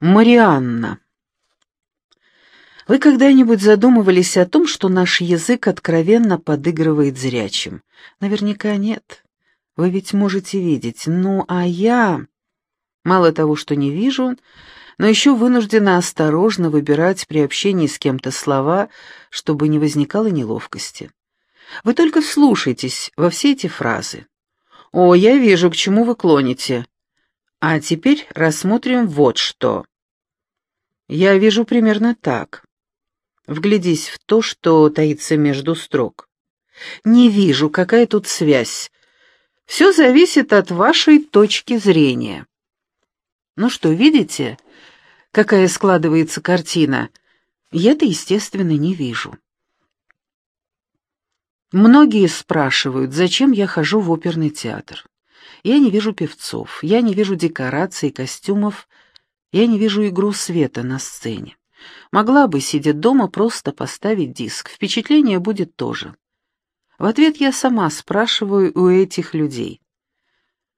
Марианна. Вы когда-нибудь задумывались о том, что наш язык откровенно подыгрывает зрячим? Наверняка нет. Вы ведь можете видеть. Ну, а я... Мало того, что не вижу, но еще вынуждена осторожно выбирать при общении с кем-то слова, чтобы не возникало неловкости. Вы только вслушайтесь во все эти фразы. «О, я вижу, к чему вы клоните. А теперь рассмотрим вот что. Я вижу примерно так. Вглядись в то, что таится между строк. Не вижу, какая тут связь. Все зависит от вашей точки зрения. Ну что, видите, какая складывается картина? Я-то, естественно, не вижу. Многие спрашивают, зачем я хожу в оперный театр. Я не вижу певцов, я не вижу декораций, костюмов, я не вижу игру света на сцене. Могла бы, сидя дома, просто поставить диск, впечатление будет тоже. В ответ я сама спрашиваю у этих людей.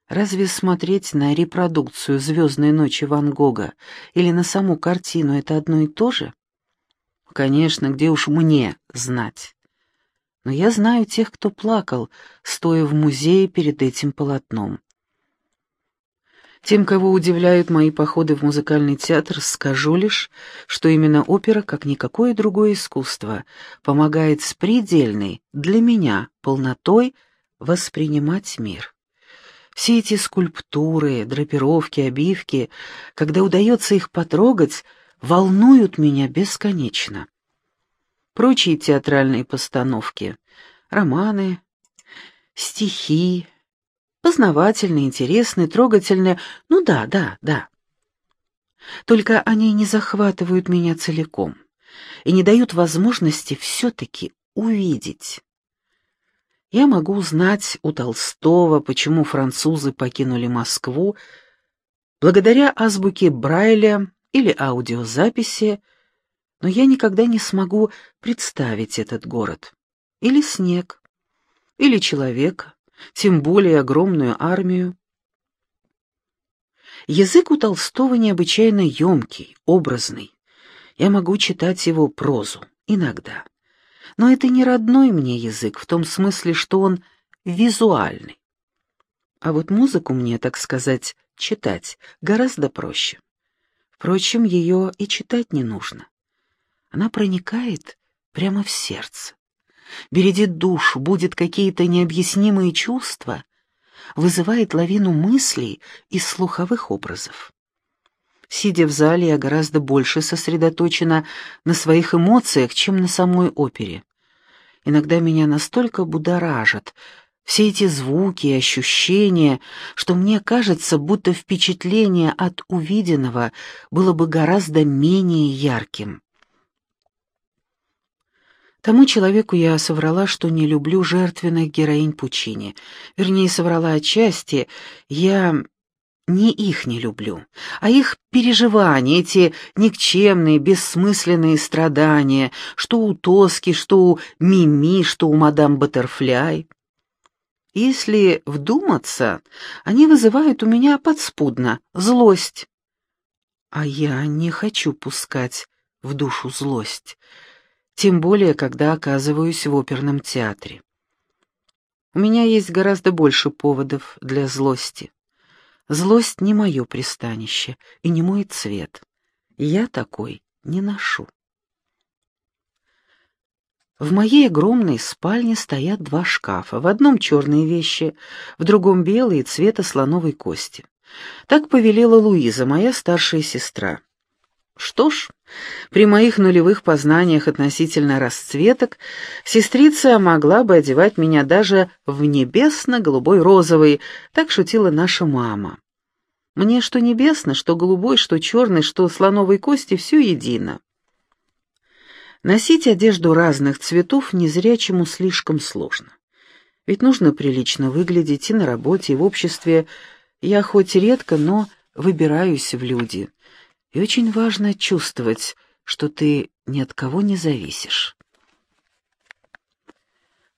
Разве смотреть на репродукцию «Звездной ночи» Ван Гога или на саму картину — это одно и то же? Конечно, где уж мне знать но я знаю тех, кто плакал, стоя в музее перед этим полотном. Тем, кого удивляют мои походы в музыкальный театр, скажу лишь, что именно опера, как никакое другое искусство, помогает с предельной, для меня, полнотой воспринимать мир. Все эти скульптуры, драпировки, обивки, когда удается их потрогать, волнуют меня бесконечно прочие театральные постановки, романы, стихи, познавательные, интересные, трогательные, ну да, да, да. Только они не захватывают меня целиком и не дают возможности все-таки увидеть. Я могу узнать у Толстого, почему французы покинули Москву, благодаря азбуке Брайля или аудиозаписи, но я никогда не смогу представить этот город. Или снег, или человека, тем более огромную армию. Язык у Толстого необычайно емкий, образный. Я могу читать его прозу, иногда. Но это не родной мне язык, в том смысле, что он визуальный. А вот музыку мне, так сказать, читать гораздо проще. Впрочем, ее и читать не нужно. Она проникает прямо в сердце, бередит душу, будет какие-то необъяснимые чувства, вызывает лавину мыслей и слуховых образов. Сидя в зале, я гораздо больше сосредоточена на своих эмоциях, чем на самой опере. Иногда меня настолько будоражат все эти звуки и ощущения, что мне кажется, будто впечатление от увиденного было бы гораздо менее ярким. Тому человеку я соврала, что не люблю жертвенных героинь Пучини. Вернее, соврала отчасти. Я не их не люблю, а их переживания, эти никчемные, бессмысленные страдания, что у Тоски, что у Мими, что у мадам Баттерфляй. Если вдуматься, они вызывают у меня подспудно злость. А я не хочу пускать в душу злость тем более, когда оказываюсь в оперном театре. У меня есть гораздо больше поводов для злости. Злость не мое пристанище и не мой цвет. Я такой не ношу. В моей огромной спальне стоят два шкафа. В одном черные вещи, в другом белые цвета слоновой кости. Так повелела Луиза, моя старшая сестра. Что ж, при моих нулевых познаниях относительно расцветок сестрица могла бы одевать меня даже в небесно-голубой розовый, так шутила наша мама. Мне что небесно, что голубой, что черный, что слоновой кости — все едино. Носить одежду разных цветов незрячему слишком сложно. Ведь нужно прилично выглядеть и на работе, и в обществе. Я хоть редко, но выбираюсь в люди — и очень важно чувствовать, что ты ни от кого не зависишь.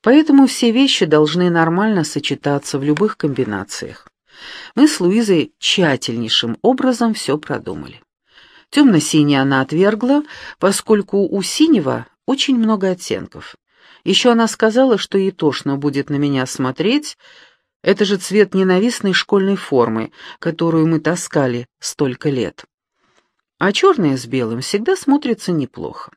Поэтому все вещи должны нормально сочетаться в любых комбинациях. Мы с Луизой тщательнейшим образом все продумали. Темно-синий она отвергла, поскольку у синего очень много оттенков. Еще она сказала, что ей тошно будет на меня смотреть. Это же цвет ненавистной школьной формы, которую мы таскали столько лет. А черное с белым всегда смотрится неплохо.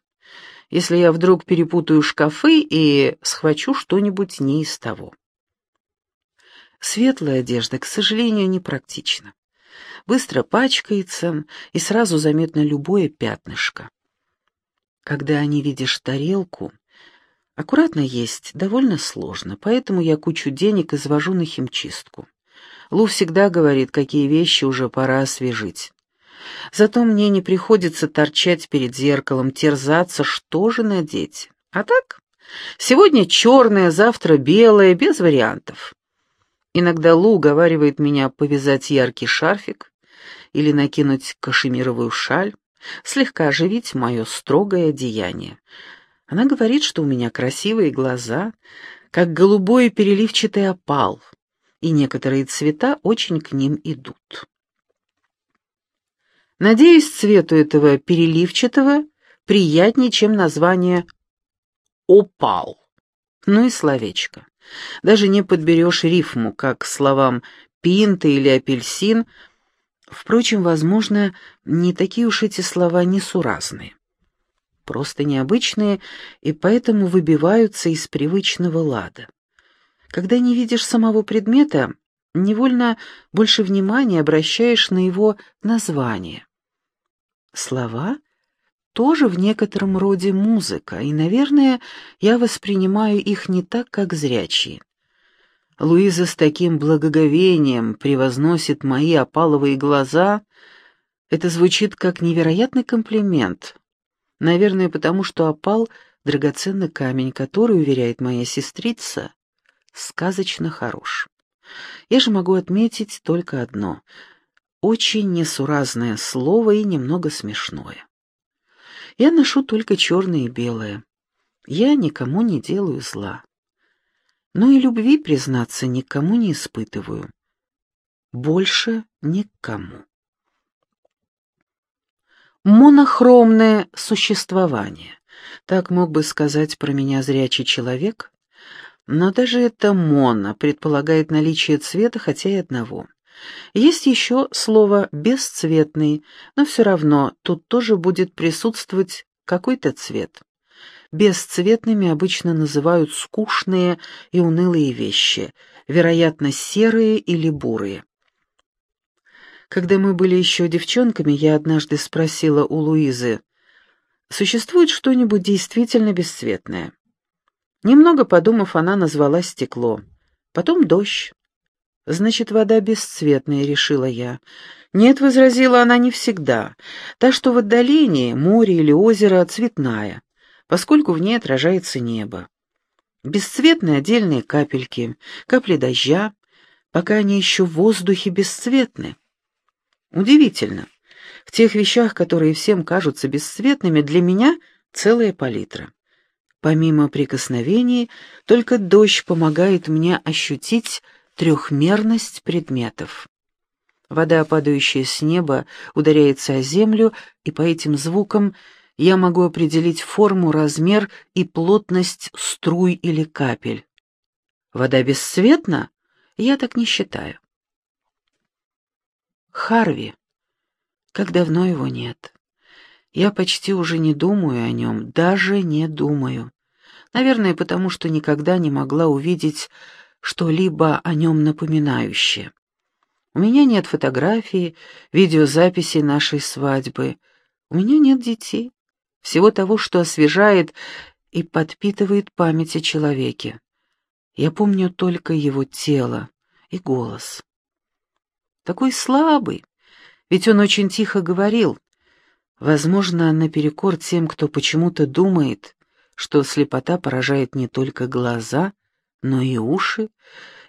Если я вдруг перепутаю шкафы и схвачу что-нибудь не из того. Светлая одежда, к сожалению, непрактична. Быстро пачкается, и сразу заметно любое пятнышко. Когда не видишь тарелку, аккуратно есть довольно сложно, поэтому я кучу денег извожу на химчистку. Лу всегда говорит, какие вещи уже пора освежить. Зато мне не приходится торчать перед зеркалом, терзаться, что же надеть. А так, сегодня черное, завтра белое, без вариантов. Иногда Лу уговаривает меня повязать яркий шарфик или накинуть кашемировую шаль слегка оживить мое строгое одеяние. Она говорит, что у меня красивые глаза, как голубой переливчатый опал, и некоторые цвета очень к ним идут. Надеюсь, цвету этого переливчатого приятнее, чем название «опал». Ну и словечко. Даже не подберешь рифму, как к словам «пинта» или «апельсин», Впрочем, возможно, не такие уж эти слова несуразные. Просто необычные и поэтому выбиваются из привычного лада. Когда не видишь самого предмета, невольно больше внимания обращаешь на его название. Слова тоже в некотором роде музыка, и, наверное, я воспринимаю их не так, как зрячие. Луиза с таким благоговением превозносит мои опаловые глаза. Это звучит как невероятный комплимент. Наверное, потому что опал — драгоценный камень, который, уверяет моя сестрица, сказочно хорош. Я же могу отметить только одно — очень несуразное слово и немного смешное. Я ношу только черное и белое. Я никому не делаю зла но и любви, признаться, никому не испытываю. Больше никому. Монохромное существование. Так мог бы сказать про меня зрячий человек. Но даже это «моно» предполагает наличие цвета хотя и одного. Есть еще слово «бесцветный», но все равно тут тоже будет присутствовать какой-то цвет. Бесцветными обычно называют скучные и унылые вещи, вероятно, серые или бурые. Когда мы были еще девчонками, я однажды спросила у Луизы, существует что-нибудь действительно бесцветное? Немного подумав, она назвала стекло. Потом дождь. «Значит, вода бесцветная», — решила я. «Нет», — возразила она, — «не всегда. Та, что в отдалении, море или озеро, цветная поскольку в ней отражается небо. Бесцветные отдельные капельки, капли дождя, пока они еще в воздухе бесцветны. Удивительно. В тех вещах, которые всем кажутся бесцветными, для меня целая палитра. Помимо прикосновений, только дождь помогает мне ощутить трехмерность предметов. Вода, падающая с неба, ударяется о землю, и по этим звукам я могу определить форму, размер и плотность струй или капель. Вода бесцветна? Я так не считаю. Харви. Как давно его нет. Я почти уже не думаю о нем, даже не думаю. Наверное, потому что никогда не могла увидеть что-либо о нем напоминающее. У меня нет фотографий, видеозаписей нашей свадьбы. У меня нет детей всего того, что освежает и подпитывает память о человеке. Я помню только его тело и голос. Такой слабый, ведь он очень тихо говорил, возможно, наперекор тем, кто почему-то думает, что слепота поражает не только глаза, но и уши,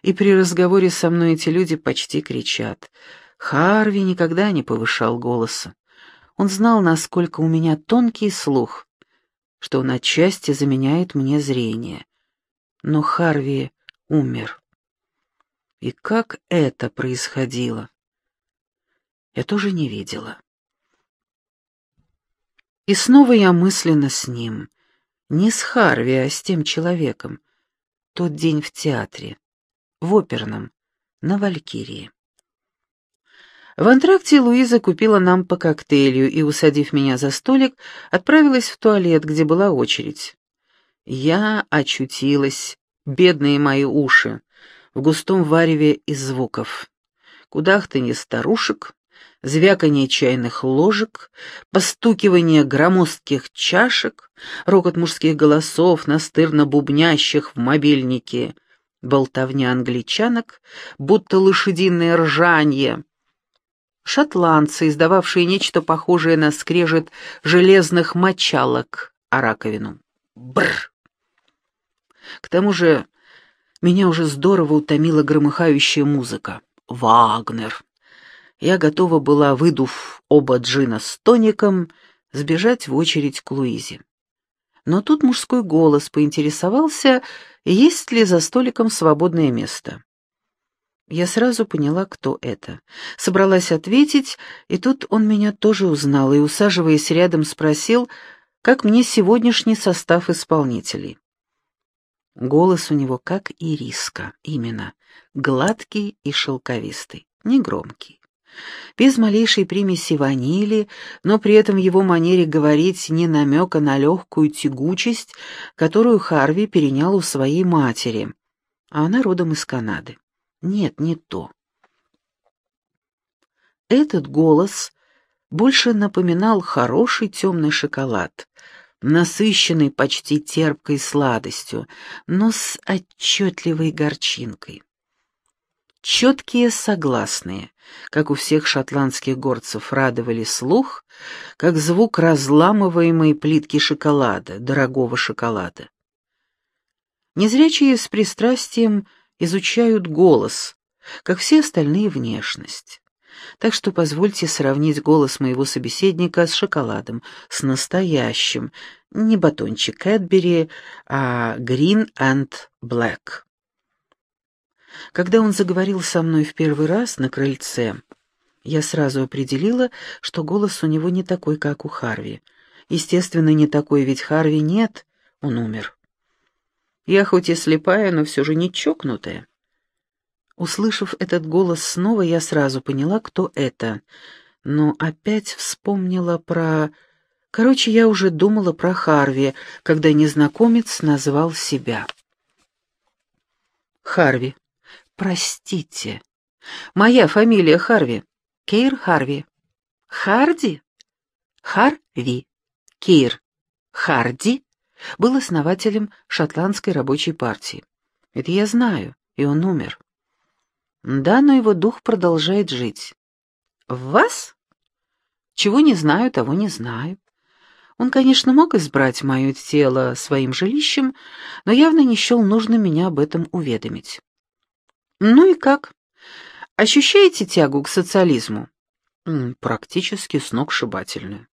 и при разговоре со мной эти люди почти кричат. Харви никогда не повышал голоса. Он знал, насколько у меня тонкий слух, что он отчасти заменяет мне зрение. Но Харви умер. И как это происходило? Я тоже не видела. И снова я мысленно с ним. Не с Харви, а с тем человеком. Тот день в театре. В оперном. На Валькирии. В антракте Луиза купила нам по коктейлю и, усадив меня за столик, отправилась в туалет, где была очередь. Я очутилась, бедные мои уши, в густом вареве из звуков. Кудахтанье старушек, звяканье чайных ложек, постукивание громоздких чашек, рокот мужских голосов, настырно бубнящих в мобильнике, болтовня англичанок, будто лошадиное ржанье. Шотландцы, издававшие нечто похожее на скрежет железных мочалок о раковину. Бррр! К тому же меня уже здорово утомила громыхающая музыка. Вагнер. Я готова была, выдув оба джина с тоником, сбежать в очередь к Луизе. Но тут мужской голос поинтересовался, есть ли за столиком свободное место. Я сразу поняла, кто это. Собралась ответить, и тут он меня тоже узнал и, усаживаясь рядом, спросил, как мне сегодняшний состав исполнителей. Голос у него как ириска, именно, гладкий и шелковистый, негромкий. Без малейшей примеси ванили, но при этом в его манере говорить не намека на легкую тягучесть, которую Харви перенял у своей матери, а она родом из Канады. Нет, не то. Этот голос больше напоминал хороший темный шоколад, насыщенный почти терпкой сладостью, но с отчетливой горчинкой. Четкие согласные, как у всех шотландских горцев, радовали слух, как звук разламываемой плитки шоколада, дорогого шоколада. Незрячие с пристрастием изучают голос, как все остальные внешность. Так что позвольте сравнить голос моего собеседника с шоколадом, с настоящим, не батончик Кэтбери, а Green and Black. Когда он заговорил со мной в первый раз на крыльце, я сразу определила, что голос у него не такой, как у Харви. Естественно, не такой, ведь Харви нет, он умер. Я хоть и слепая, но все же не чокнутая. Услышав этот голос снова, я сразу поняла, кто это, но опять вспомнила про... Короче, я уже думала про Харви, когда незнакомец назвал себя. Харви. Простите. Моя фамилия Харви. Кейр Харви. Харди? Харви. Кейр Харди был основателем шотландской рабочей партии. Это я знаю, и он умер. Да, но его дух продолжает жить. В вас? Чего не знаю, того не знаю. Он, конечно, мог избрать мое тело своим жилищем, но явно не счел нужно меня об этом уведомить. Ну и как? Ощущаете тягу к социализму? Практически сногсшибательную.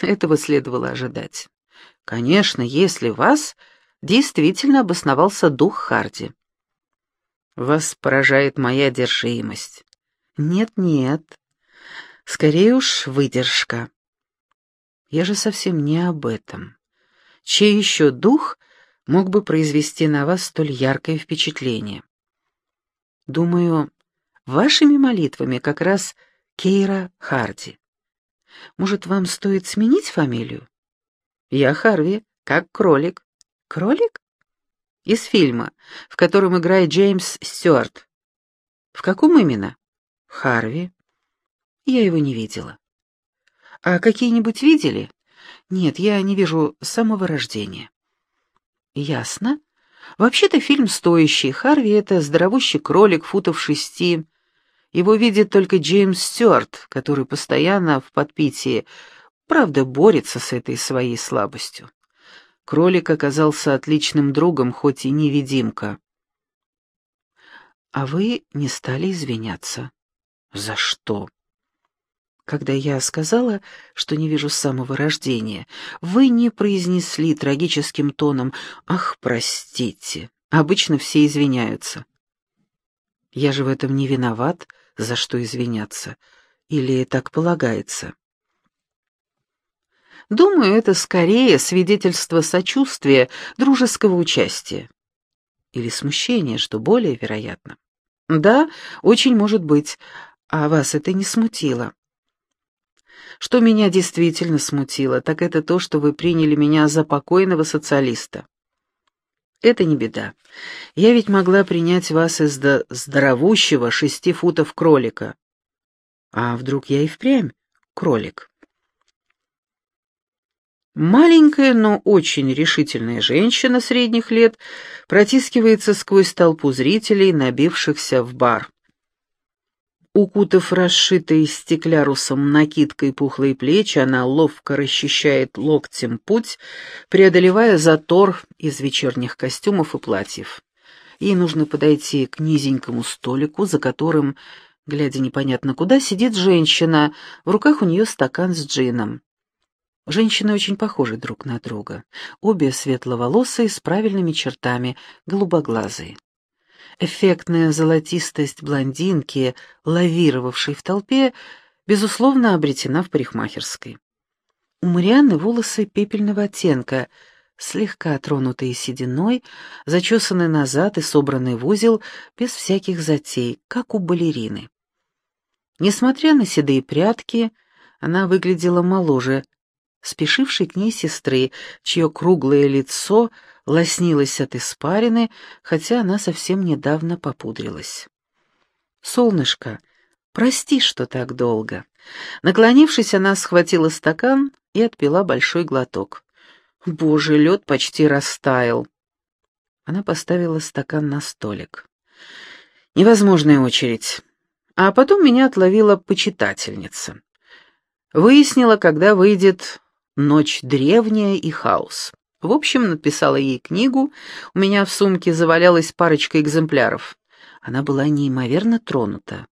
Этого следовало ожидать. Конечно, если вас действительно обосновался дух Харди. Вас поражает моя одержимость. Нет-нет, скорее уж выдержка. Я же совсем не об этом. Чей еще дух мог бы произвести на вас столь яркое впечатление? Думаю, вашими молитвами как раз Кейра Харди. Может, вам стоит сменить фамилию? Я Харви, как кролик. Кролик? Из фильма, в котором играет Джеймс Стюарт. В каком именно? Харви. Я его не видела. А какие-нибудь видели? Нет, я не вижу самого рождения. Ясно. Вообще-то фильм стоящий. Харви — это здоровущий кролик футов шести. Его видит только Джеймс Стюарт, который постоянно в подпитии, правда, борется с этой своей слабостью. Кролик оказался отличным другом, хоть и невидимка. «А вы не стали извиняться?» «За что?» Когда я сказала, что не вижу с самого рождения, вы не произнесли трагическим тоном «Ах, простите». Обычно все извиняются. Я же в этом не виноват, за что извиняться. Или так полагается? Думаю, это скорее свидетельство сочувствия, дружеского участия. Или смущения, что более вероятно. Да, очень может быть. А вас это не смутило? Что меня действительно смутило, так это то, что вы приняли меня за покойного социалиста. Это не беда. Я ведь могла принять вас из здоровущего шести футов кролика. А вдруг я и впрямь кролик? Маленькая, но очень решительная женщина средних лет протискивается сквозь толпу зрителей, набившихся в бар. Укутав расшитой стеклярусом накидкой пухлые плечи, она ловко расчищает локтем путь, преодолевая затор из вечерних костюмов и платьев. Ей нужно подойти к низенькому столику, за которым, глядя непонятно куда, сидит женщина, в руках у нее стакан с джином. Женщины очень похожи друг на друга. Обе светловолосые, с правильными чертами, голубоглазые. Эффектная золотистость блондинки, лавировавшей в толпе, безусловно, обретена в парикмахерской. У Марианны волосы пепельного оттенка, слегка тронутые сединой, зачесанные назад и собранные в узел, без всяких затей, как у балерины. Несмотря на седые прятки, она выглядела моложе спешившей к ней сестры, чье круглое лицо лоснилось от испарины, хотя она совсем недавно попудрилась. «Солнышко, прости, что так долго». Наклонившись, она схватила стакан и отпила большой глоток. «Боже, лед почти растаял». Она поставила стакан на столик. «Невозможная очередь». А потом меня отловила почитательница. Выяснила, когда выйдет «Ночь древняя и хаос». В общем, написала ей книгу, у меня в сумке завалялась парочка экземпляров. Она была неимоверно тронута.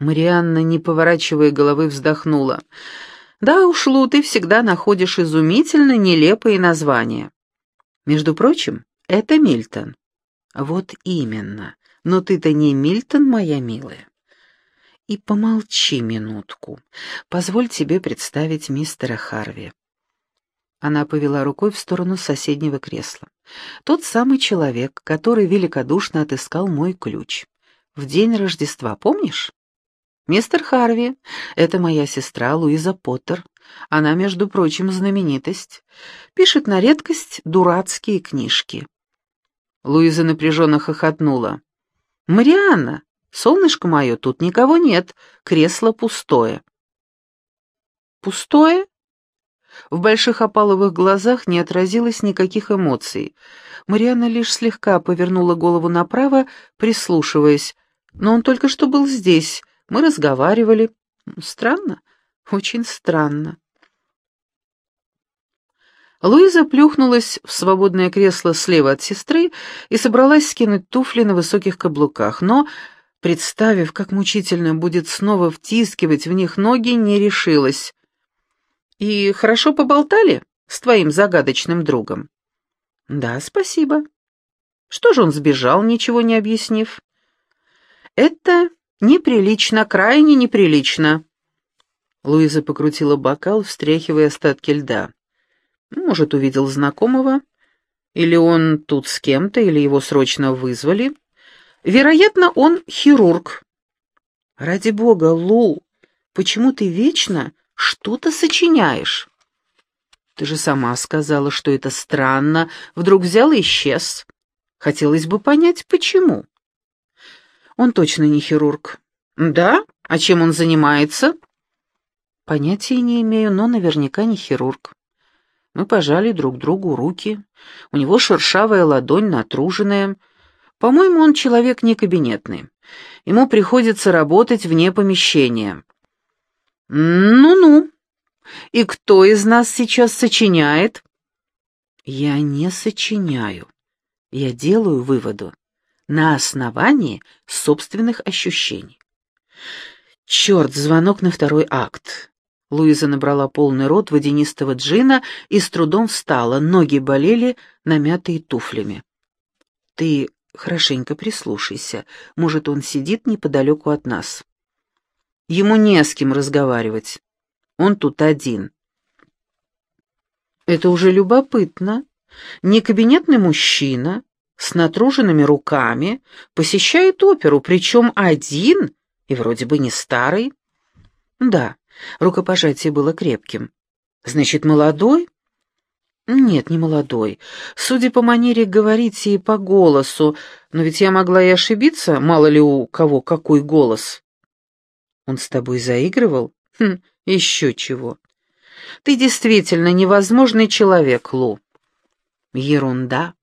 Марианна, не поворачивая головы, вздохнула. «Да уж, ты всегда находишь изумительно нелепые названия. Между прочим, это Мильтон». «Вот именно. Но ты-то не Мильтон, моя милая» и помолчи минутку. Позволь тебе представить мистера Харви». Она повела рукой в сторону соседнего кресла. «Тот самый человек, который великодушно отыскал мой ключ. В день Рождества, помнишь?» «Мистер Харви, это моя сестра Луиза Поттер. Она, между прочим, знаменитость. Пишет на редкость дурацкие книжки». Луиза напряженно хохотнула. «Марианна, Солнышко мое, тут никого нет, кресло пустое. Пустое? В больших опаловых глазах не отразилось никаких эмоций. Марианна лишь слегка повернула голову направо, прислушиваясь. Но он только что был здесь, мы разговаривали. Странно, очень странно. Луиза плюхнулась в свободное кресло слева от сестры и собралась скинуть туфли на высоких каблуках, но представив, как мучительно будет снова втискивать в них ноги, не решилась. «И хорошо поболтали с твоим загадочным другом?» «Да, спасибо». «Что же он сбежал, ничего не объяснив?» «Это неприлично, крайне неприлично». Луиза покрутила бокал, встряхивая остатки льда. «Может, увидел знакомого? Или он тут с кем-то, или его срочно вызвали?» Вероятно, он хирург. Ради бога, Лу, почему ты вечно что-то сочиняешь? Ты же сама сказала, что это странно, вдруг взял и исчез. Хотелось бы понять, почему. Он точно не хирург. Да? А чем он занимается? Понятия не имею, но наверняка не хирург. Мы пожали друг другу руки. У него шершавая ладонь, натруженная, по-моему, он человек не кабинетный. Ему приходится работать вне помещения. Ну-ну. И кто из нас сейчас сочиняет? Я не сочиняю. Я делаю выводы на основании собственных ощущений. Черт, звонок на второй акт. Луиза набрала полный рот водянистого джина и с трудом встала, ноги болели, намятые туфлями. «Ты Хорошенько прислушайся. Может, он сидит неподалеку от нас. Ему не с кем разговаривать. Он тут один. Это уже любопытно. Не кабинетный мужчина с натруженными руками посещает оперу, причем один и вроде бы не старый. Да, рукопожатие было крепким. Значит, молодой? Нет, не молодой. Судя по манере говорить и по голосу, но ведь я могла и ошибиться, мало ли у кого какой голос. Он с тобой заигрывал? Хм, еще чего. Ты действительно невозможный человек, Лу. Ерунда.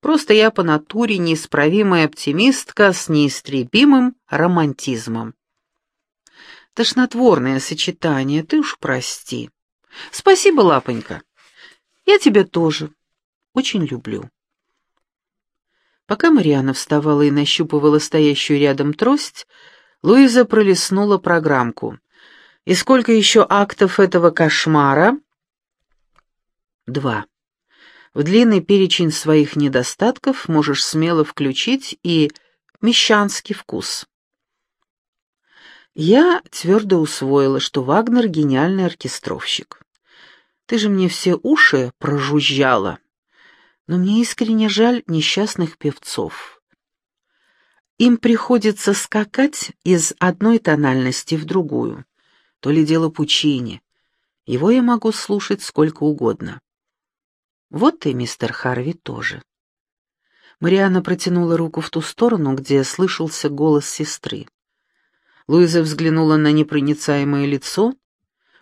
Просто я по натуре неисправимая оптимистка с неистребимым романтизмом. Тошнотворное сочетание, ты уж прости. Спасибо, лапонька. Я тебя тоже очень люблю. Пока Мариана вставала и нащупывала стоящую рядом трость, Луиза пролистнула программку. «И сколько еще актов этого кошмара?» «Два. В длинный перечень своих недостатков можешь смело включить и мещанский вкус». Я твердо усвоила, что Вагнер — гениальный оркестровщик. Ты же мне все уши прожужжала. Но мне искренне жаль несчастных певцов. Им приходится скакать из одной тональности в другую. То ли дело Пучини. Его я могу слушать сколько угодно. Вот и мистер Харви тоже. Мариана протянула руку в ту сторону, где слышался голос сестры. Луиза взглянула на непроницаемое лицо,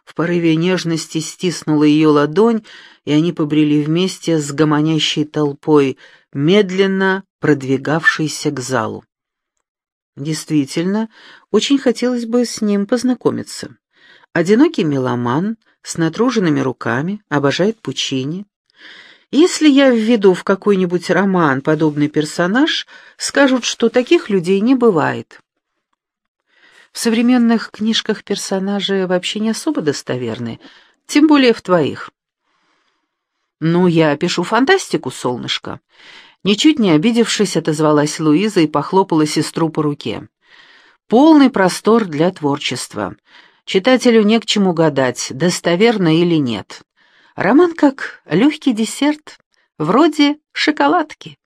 в порыве нежности стиснула ее ладонь, и они побрели вместе с гомонящей толпой, медленно продвигавшейся к залу. Действительно, очень хотелось бы с ним познакомиться. Одинокий меломан с натруженными руками обожает Пучини. Если я введу в какой-нибудь роман подобный персонаж, скажут, что таких людей не бывает. В современных книжках персонажи вообще не особо достоверны, тем более в твоих. «Ну, я пишу фантастику, солнышко». Ничуть не обидевшись, отозвалась Луиза и похлопала сестру по руке. «Полный простор для творчества. Читателю не к чему гадать, достоверно или нет. Роман как легкий десерт, вроде шоколадки».